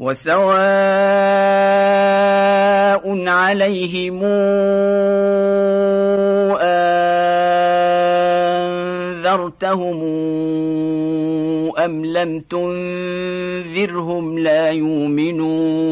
وسواء عليهم أنذرتهم أم لم تنذرهم لا يؤمنون